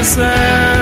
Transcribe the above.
myself